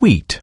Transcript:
wheat.